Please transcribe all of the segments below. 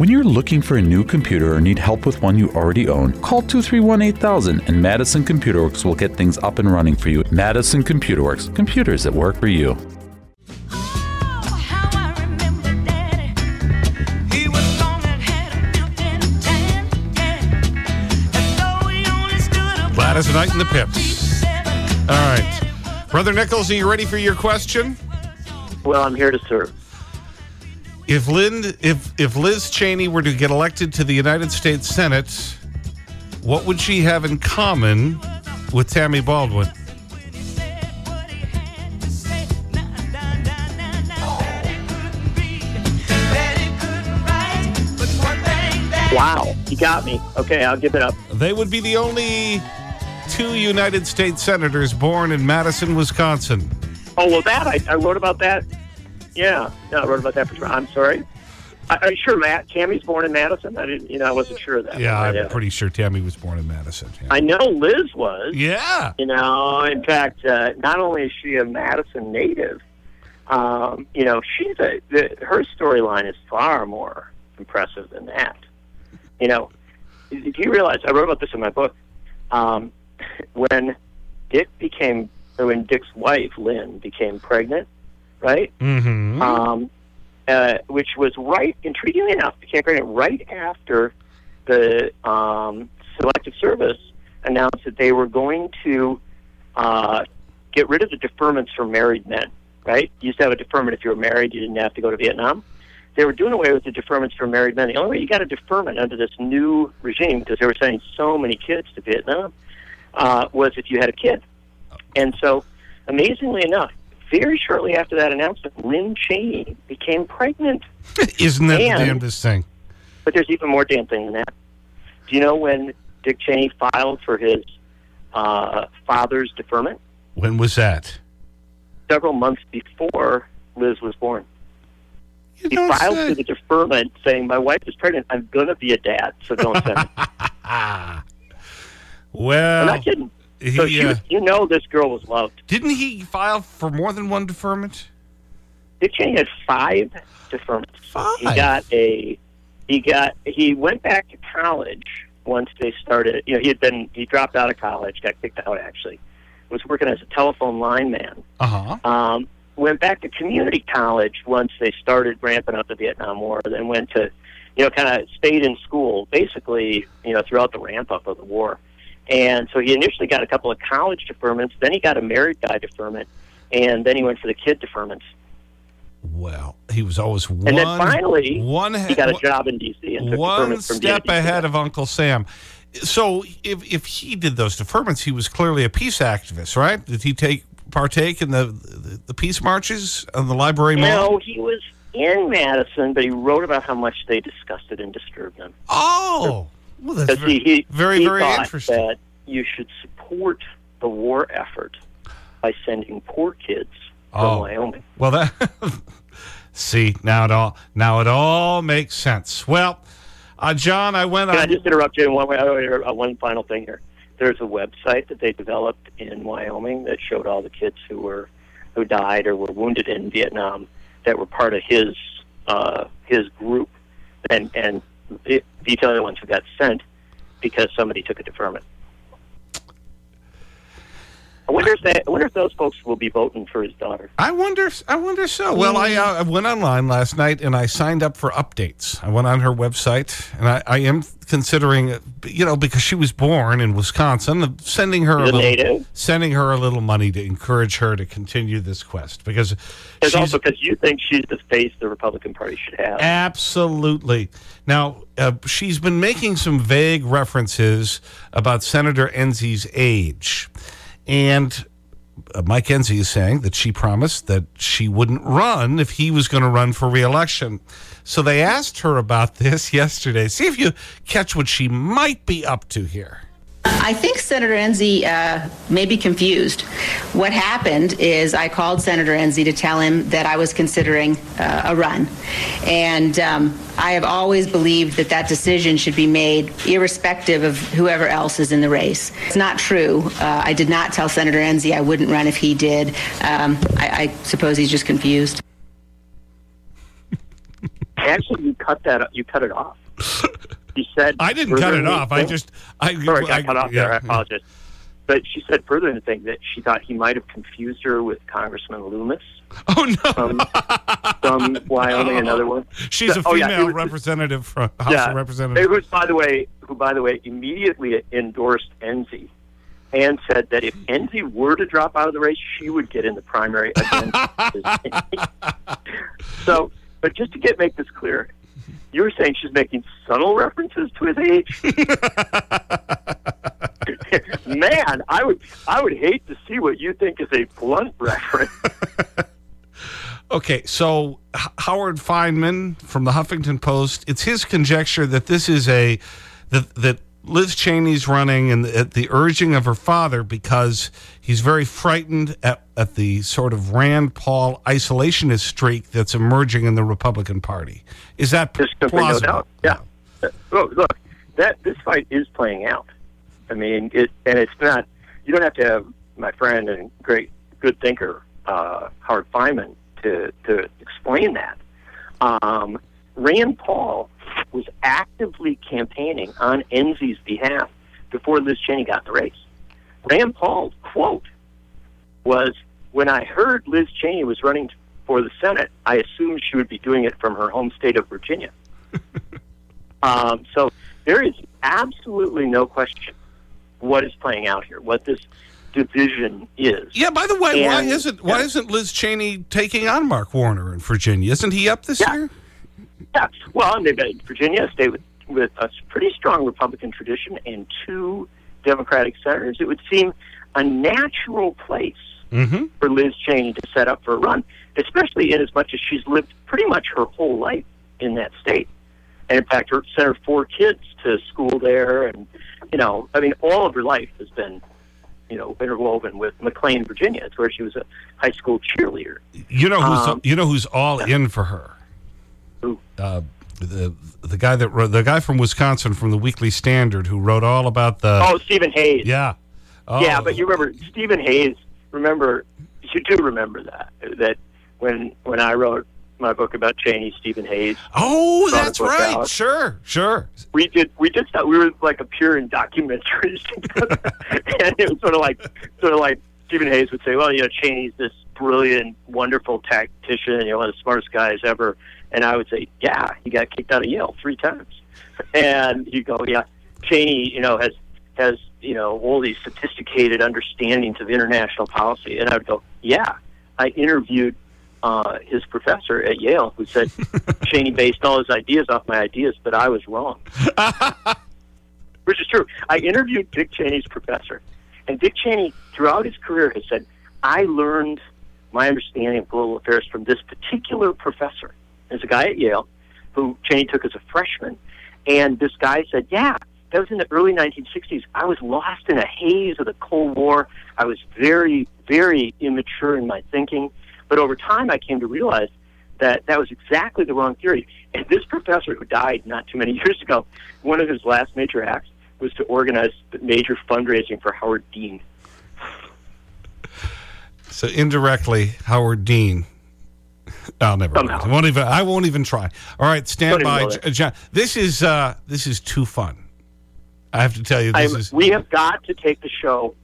When you're looking for a new computer or need help with one you already own, call 231 8000 and Madison Computer Works will get things up and running for you. Madison Computer Works, computers that work for you. Gladys Knight and the Pips. All right. Brother Nichols, are you ready for your question? Well, I'm here to serve. If, Lynn, if, if Liz Cheney were to get elected to the United States Senate, what would she have in common with Tammy Baldwin? Wow, you got me. Okay, I'll give it up. They would be the only two United States senators born in Madison, Wisconsin. Oh, well, that, I, I wrote about that. Yeah, yeah, I wrote about that for I'm sorry. I, I'm sure Matt, Tammy's born in Madison. I didn't, you know, I wasn't sure of that. Yeah. I'm pretty sure Tammy was born in Madison. Yeah. I know Liz was. yeah. You know, in fact, uh, not only is she a Madison native, um, you know, she's a, the, her storyline is far more impressive than that. You know, do you realize, I wrote about this in my book, um, when Dick became, when Dick's wife, Lynn, became pregnant, right? Mm-hmm. um, uh, which was right, intriguingly enough, became pregnant right after the um, Selective Service announced that they were going to uh, get rid of the deferments for married men. Right? You used to have a deferment if you were married; you didn't have to go to Vietnam. They were doing away with the deferments for married men. The only way you got a deferment under this new regime, because they were sending so many kids to Vietnam, uh, was if you had a kid. And so, amazingly enough, very shortly after that announcement, Lynn Cheney became pregnant. Isn't that And- the damnedest thing? But there's even more damn thing than that. Do you know when Dick Cheney filed for his uh, father's deferment? When was that? Several months before Liz was born. You He filed say. for the deferment saying, My wife is pregnant. I'm going to be a dad, so don't send me. Ah. I'm Well, not kidding. So she uh, you know this girl was loved. didn't he file for more than one deferment? Dick Cheney had five deferments. Five? He got a he got he went back to college once they started you know, he had been he dropped out of college, got kicked out actually. Was working as a telephone lineman. Uh-huh. Um, went back to community college once they started ramping up the Vietnam War, then went to you know, kind of stayed in school basically, you know, throughout the ramp up of the war. And so he initially got a couple of college deferments, then he got a married guy deferment, and then he went for the kid deferments. Well, he was always one. And then finally, one, He got a job in D.C. and took one from step ahead of Uncle Sam. So if, if he did those deferments, he was clearly a peace activist, right? Did he take partake in the, the, the peace marches on the library mall? No, he was in Madison, but he wrote about how much they disgusted and disturbed him. Oh, well, that's very, he, he, very, he very interesting. that you should support the war effort by sending poor kids from Oh. Wyoming. Well, that see now it all now it all makes sense. Well, uh, John, I went Can I just interrupt you in one way? Uh, one final thing here. There's a website that they developed in Wyoming that showed all the kids who were who died or were wounded in Vietnam that were part of his uh, his group, and and the ones who got sent because somebody took a deferment. I wonder if that, I wonder if those folks will be voting for his daughter. I wonder. I wonder so. Well, I, uh, I went online last night and I signed up for updates. I went on her website and I, I am considering, you know, because she was born in Wisconsin, sending her a little, native. sending her a little money to encourage her to continue this quest because There's also because you think she's the face the Republican Party should have. Absolutely. Now, uh, she's been making some vague references about Senator Enzi's age. And uh, Mike Enzi is saying that she promised that she wouldn't run if he was going to run for reelection. So they asked her about this yesterday. See if you catch what she might be up to here. I think Senator Enzi uh, may be confused. What happened is I called Senator Enzi to tell him that I was considering uh, a run. And um, I have always believed that that decision should be made irrespective of whoever else is in the race. It's not true. Uh, I did not tell Senator Enzi I wouldn't run if he did. Um, I, I suppose he's just confused. Actually, you cut that. You cut it off. She said. I didn't cut it off. I just. I, Sorry, I I- cut off yeah. there. I apologize. But she said further in the thing that she thought he might have confused her with Congressman Lummis Oh, no. from, from Wyoming, another one. She's a Oh, yeah, female was- representative from House yeah, of Representatives. Was, by the way, who, by the way, immediately endorsed Enzi and said that if Enzi were to drop out of the race, she would get in the primary against So, but just to get make this clear, you were saying she's making subtle references to his age. Man, I would I would hate to see what you think is a blunt reference. Okay, so H- Howard Fineman from the Huffington Post, it's his conjecture that this is a, that, that Liz Cheney's running and at the urging of her father because he's very frightened at, at the sort of Rand Paul isolationist streak that's emerging in the Republican Party. Is that There's simply no plausible? doubt. Yeah. Look, look, that this fight is playing out. I mean, it, and it's not. You don't have to have my friend and great good thinker uh, Howard Fineman to to explain that. Um, Rand Paul was actively campaigning on Enzi's behalf before Liz Cheney got the race. Rand Paul's quote was, "When I heard Liz Cheney was running for the Senate, I assumed she would be doing it from her home state of Virginia." Um, so there is absolutely no question what is playing out here, what this division is. Yeah, by the way, why isn't, why isn't Liz Cheney taking on Mark Warner in Virginia? Isn't he up this Yeah. year? Yeah, well, and Virginia, a state with, with a pretty strong Republican tradition and two Democratic senators. It would seem a natural place Mm-hmm. for Liz Cheney to set up for a run, especially in as much as she's lived pretty much her whole life in that state. And in fact, her sent her four kids to school there, and you know, I mean, all of her life has been, you know, interwoven with McLean, Virginia. It's where she was a high school cheerleader. You know who's Um, you know who's all in for her. Uh, the the guy that wrote, the guy from Wisconsin from the Weekly Standard who wrote all about the Oh, Stephen Hayes. yeah oh, Yeah, but you remember Stephen Hayes. Remember, you do remember that that when when I wrote my book about Cheney, Stephen Hayes, oh that's right out. sure sure we did we did stuff. We were like appearing documentaries and it was sort of like sort of like Stephen Hayes would say, "Well, you know, Cheney's this brilliant, wonderful tactician, you know, one of the smartest guys ever," and I would say, "Yeah, he got kicked out of Yale three times," and you go, "Yeah, Cheney, you know, has has you know all these sophisticated understandings of international policy," and I would go, "Yeah, I interviewed." Uh, his professor at Yale, who said Cheney based all his ideas off my ideas, but I was wrong which is true. I interviewed Dick Cheney's professor, and Dick Cheney, throughout his career, has said, "I learned my understanding of global affairs from this particular professor." There's a guy at Yale who Cheney took as a freshman, and this guy said, "Yeah." That was in the early 1960s. I was lost in a haze of the Cold War. I was very, very immature in my thinking. But over time, I came to realize that that was exactly the wrong theory. And this professor, who died not too many years ago, one of his last major acts was to organize major fundraising for Howard Dean. so indirectly Howard Dean Oh, never. I won't even. I won't even try. All right, stand by, go there. J- John. This is uh, this is too fun. I have to tell you, this I'm, is. we have got to take the show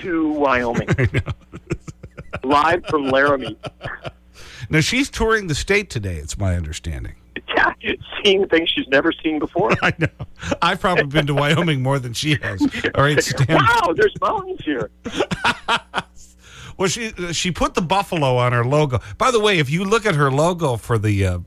to Wyoming, live from Laramie. Now she's touring the state today. It's my understanding. Yeah, seeing things she's never seen before. I know. I've probably been to Wyoming more than she has. All right, stand. Wow, there's mountains here. Well, she she put the buffalo on her logo. By the way, if you look at her logo for the uh,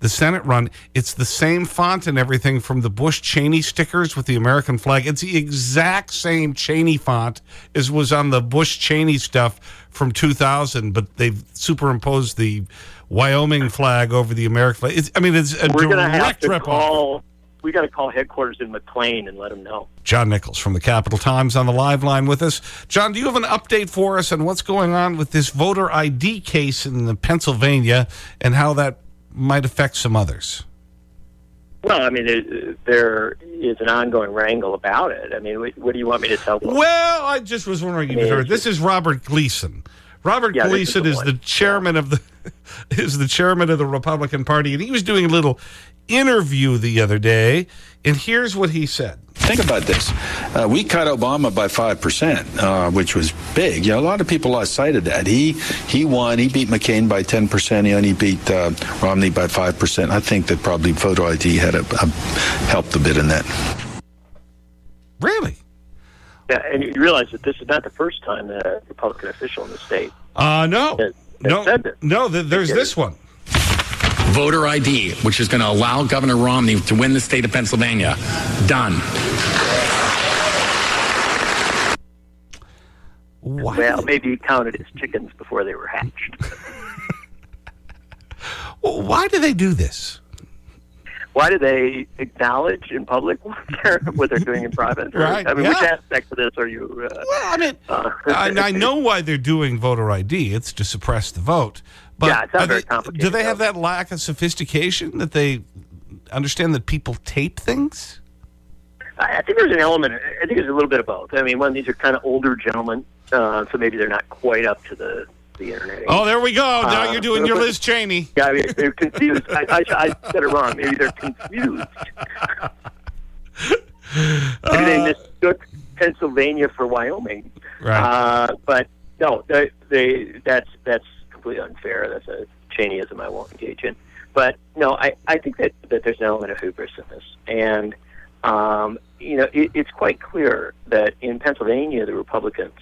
the Senate run, it's the same font and everything from the Bush Cheney stickers with the American flag. It's the exact same Cheney font as was on the Bush Cheney stuff from 2000, but they've superimposed the Wyoming flag over the American flag. It's, I mean, it's a We're direct rip off. We got to call headquarters in McLean and let them know. John Nichols from the Capital Times on the live line with us. John, do you have an update for us on what's going on with this voter ID case in the Pennsylvania and how that might affect some others? Well, I mean, there, there is an ongoing wrangle about it. I mean, what, what do you want me to tell them? Well, I just was wondering if you heard. This is Robert Gleason. Robert Yeah, this is Gleason the is the chairman of the is the chairman of the Republican Party, and he was doing a little interview the other day, and here's what he said. Think about this. Uh, we cut Obama by 5%, uh, which was big. You know, a lot of people lost sight of that. He he won. He beat McCain by 10%. He only beat uh, Romney by 5%. I think that probably photo ID had a, a, helped a bit in that. Really? Yeah, and you realize that this is not the first time that a Republican official in the state Uh, no. has, has No, said this. no, th- there's this one. voter ID, which is going to allow Governor Romney to win the state of Pennsylvania. Done. Why? Well, maybe he counted his chickens before they were hatched. Why do they do this? Why do they acknowledge in public what they're, what they're doing in private? Right, I mean, which yeah. aspect of this are you? Uh, Well, I mean, Uh, I, I know why they're doing voter ID. It's to suppress the vote. But Yeah, it's not very they- complicated, Do they have that lack of sophistication that they understand that people tape things? I I think there's an element. I think there's a little bit of both. I mean, one, these are kind of older gentlemen, uh, so maybe they're not quite up to the the internet. Oh, there we go. Now Uh, you're doing your Liz Cheney. Yeah, I mean, they're confused. I, I, I said it wrong. Maybe they're confused. Maybe they mistook Pennsylvania for Wyoming. Right. Uh, but no, they, they that's that's completely unfair. That's a Cheneyism I won't engage in. But no, I, I think that, that there's an element of hubris in this, and um, you know it, it's quite clear that in Pennsylvania the Republicans,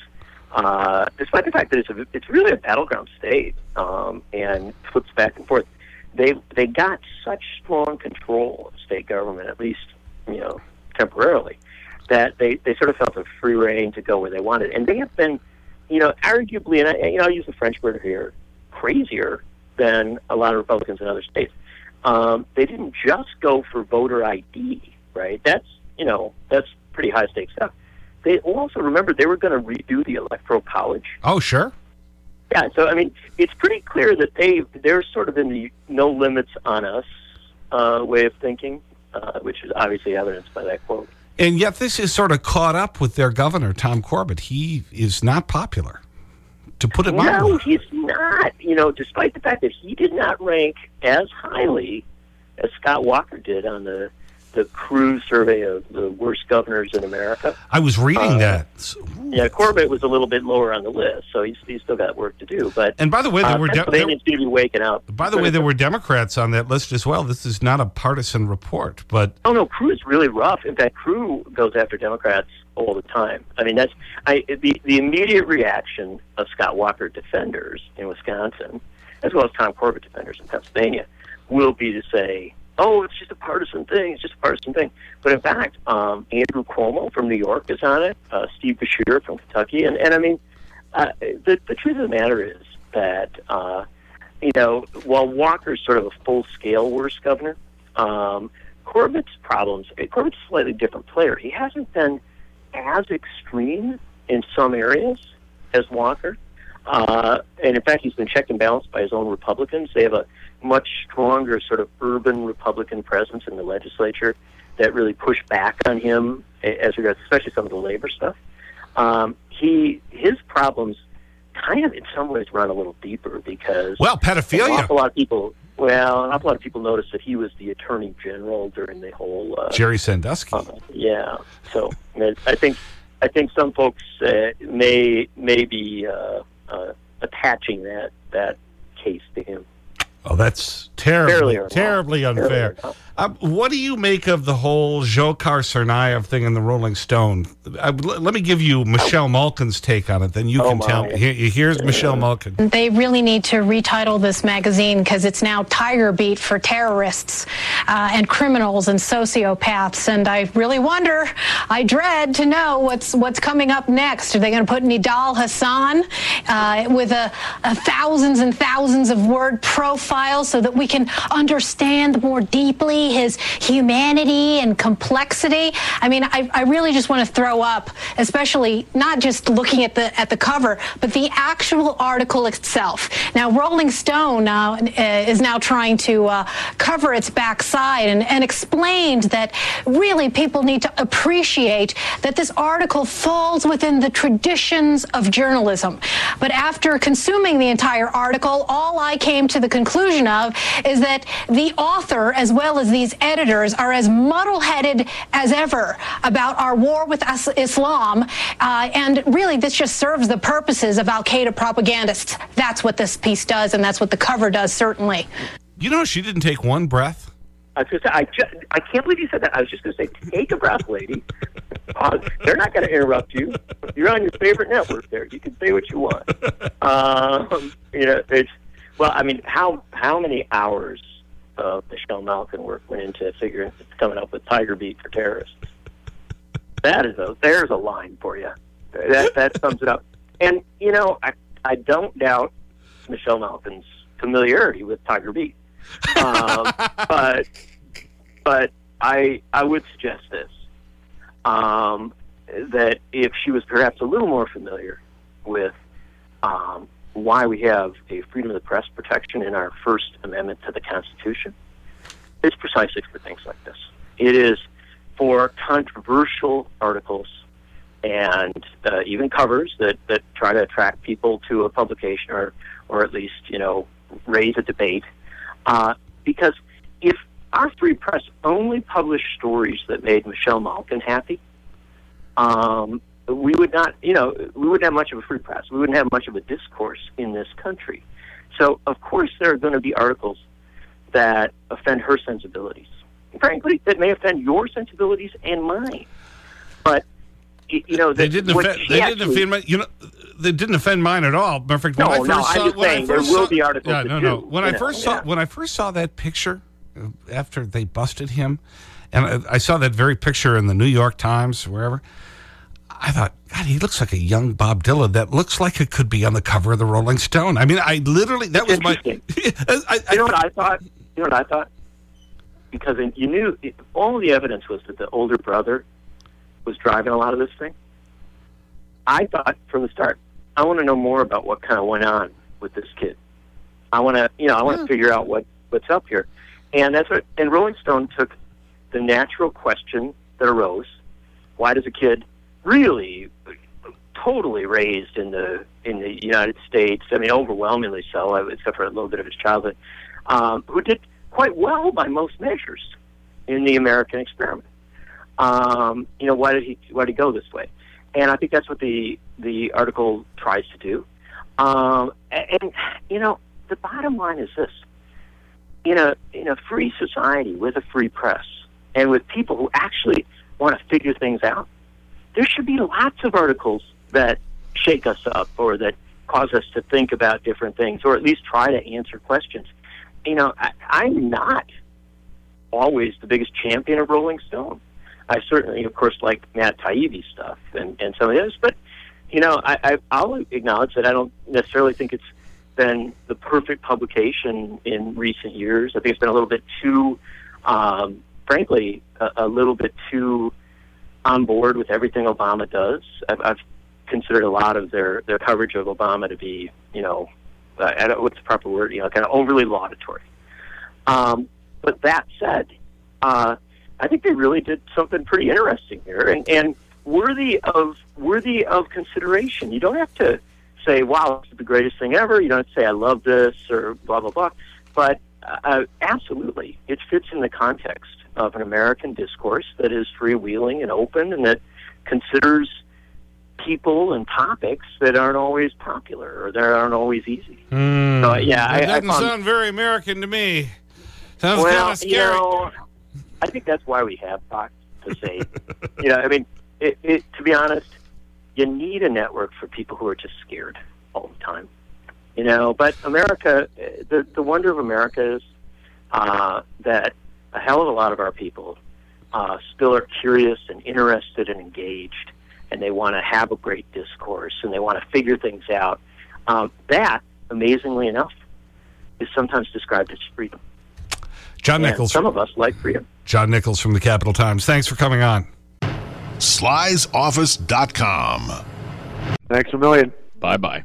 uh, despite the fact that it's a, it's really a battleground state um, and flips back and forth, they they got such strong control of state government, at least you know temporarily, that they, they sort of felt a free reign to go where they wanted, and they have been, you know, arguably, and I, you know, I'll use the French word here, crazier than a lot of Republicans in other states. Um, they didn't just go for voter ID, right? That's you know that's pretty high stakes stuff. They also remember they were going to redo the electoral college. Oh, sure. Yeah, so I mean, it's pretty clear that they they're sort of in the no limits on us uh, way of thinking, uh, which is obviously evidenced by that quote. And yet this is sort of caught up with their governor, Tom Corbett. He is not popular, to put it No, mildly. he's not. You know, despite the fact that he did not rank as highly as Scott Walker did on the the CREW survey of the worst governors in America. I was reading Uh, that. Yeah, Corbett was a little bit lower on the list, so he's, he's still got work to do. But And by the way, there uh, were there, Pennsylvanians to be waking up. by the way, there were Democrats on that list as well. This is not a partisan report, but Oh no, CREW is really rough. In fact, CREW goes after Democrats all the time. I mean, that's I the the immediate reaction of Scott Walker defenders in Wisconsin, as well as Tom Corbett defenders in Pennsylvania, will be to say, "Oh, it's just a partisan thing. It's just a partisan thing." But in fact, um, Andrew Cuomo from New York is on it. Uh, Steve Beshear from Kentucky, and and I mean, uh, the the truth of the matter is that. Uh, you know, while Walker's sort of a full scale worst governor, um, Corbett's problems, Corbett's a slightly different player. He hasn't been as extreme in some areas as Walker. Uh, and in fact, he's been checked and balanced by his own Republicans. They have a much stronger sort of urban Republican presence in the legislature that really push back on him as regards, especially some of the labor stuff. Um, he his problems kind of in some ways run a little deeper because well, pedophilia. awful lot of people. Well, an awful lot of people noticed that he was the attorney general during the whole. Uh, Jerry Sandusky. uh, yeah, so I I think I think some folks uh, may may be uh, uh, attaching that that case to him. Oh, that's terribly, Fairly or not. terribly unfair. Fairly or not. Um, what do you make of the whole Dzhokhar Tsarnaev thing in the Rolling Stone? I, l- let me give you Michelle Malkin's take on it, then you Oh, can tell my. me. Here, here's Michelle Malkin. They really need to retitle this magazine because it's now Tiger Beat for terrorists uh, and criminals and sociopaths. And I really wonder, I dread to know what's what's coming up next. Are they going to put Nidal Hasan uh, with a, a thousands and thousands of word profile? Profile so that we can understand more deeply his humanity and complexity. I mean, I, I really just want to throw up, especially not just looking at the at the cover, but the actual article itself. Now, Rolling Stone uh, is now trying to uh, cover its backside and, and explained that really people need to appreciate that this article falls within the traditions of journalism. But after consuming the entire article, all I came to the conclusion of is that the author, as well as these editors, are as muddle headed as ever about our war with Islam. Uh, and really, this just serves the purposes of Al Qaeda propagandists. That's what this piece does, and that's what the cover does, certainly. You know, she didn't take one breath. I was going to say, I, just, I can't believe you said that. I was just going to say, take a breath, lady. Uh, they're not going to interrupt you. You're on your favorite network there. You can say what you want. Um, you know, it's, well, I mean, how, how many hours of Michelle Malkin work went into figuring, coming up with Tiger Beat for terrorists? That is a, there's a line for you. That, that sums it up. And, you know, I, I don't doubt Michelle Malkin's familiarity with Tiger Beat um, but but I I would suggest this um, that if she was perhaps a little more familiar with um, why we have a freedom of the press protection in our First Amendment to the Constitution, is precisely for things like this. It is for controversial articles and uh, even covers that, that try to attract people to a publication or, or at least, you know, raise a debate uh, because if our free press only published stories that made Michelle Malkin happy, um, we would not, you know, we wouldn't have much of a free press. We wouldn't have much of a discourse in this country. So, of course, there are going to be articles that offend her sensibilities. Frankly, that may offend your sensibilities and mine. But you know, they didn't offend. They actually, didn't offend my. You know, they didn't offend mine at all. Perfect. No, when I first no, saw, I'm just saying there will be articles. Yeah, no, no. When I know, first saw when I first saw that picture uh, after they busted him, and I, I saw that very picture in the New York Times, wherever. I thought, God, he looks like a young Bob Dylan. That looks like it could be on the cover of the Rolling Stone. I mean, I literally that was my. I, I, you know what I thought? You know what I thought? Because you knew all the evidence was that the older brother was driving a lot of this thing. I thought from the start, I want to know more about what kind of went on with this kid. I want to, you know, I want to figure out what what's up here, and that's what. And Rolling Stone took the natural question that arose: Why does a kid really, totally raised in the in the United States? I mean, overwhelmingly so, except for a little bit of his childhood, um, who did quite well by most measures in the American experiment. Um, you know, why did he why did he go this way? And I think that's what the the article tries to do. Um, and, and you know, the bottom line is this: in a in a free society with a free press and with people who actually want to figure things out, there should be lots of articles that shake us up or that cause us to think about different things or at least try to answer questions. You know, I, I'm not always the biggest champion of Rolling Stone. I certainly, of course, like Matt Taibbi stuff and, and some of this, but you know, I, I, I'll acknowledge that I don't necessarily think it's been the perfect publication in recent years. I think it's been a little bit too, um, frankly, a, a little bit too on board with everything Obama does. I've, I've considered a lot of their their coverage of Obama to be, you know, uh, I don't, what's the proper word? You know, kind of overly laudatory. Um, but that said, uh, I think they really did something pretty interesting here and, and worthy of worthy of consideration. You don't have to say, "Wow, this is the greatest thing ever." You don't have to say, "I love this" or blah blah blah. But uh, absolutely, it fits in the context of an American discourse that is freewheeling and open, and that considers people and topics that aren't always popular or that aren't always easy. Mm, so, yeah, that I, doesn't I found, sound very American to me. Sounds well, kind of scary. You know, I think that's why we have Fox to say, you know, I mean, it, it, to be honest, you need a network for people who are just scared all the time, you know. But America, the the wonder of America is uh, that a hell of a lot of our people uh, still are curious and interested and engaged, and they want to have a great discourse and they want to figure things out. Um, that, amazingly enough, is sometimes described as freedom. John Nichols. And some of us like freedom. John Nichols from the Capital Times. Thanks for coming on. Sly'sOffice.com. Thanks a million. Bye bye.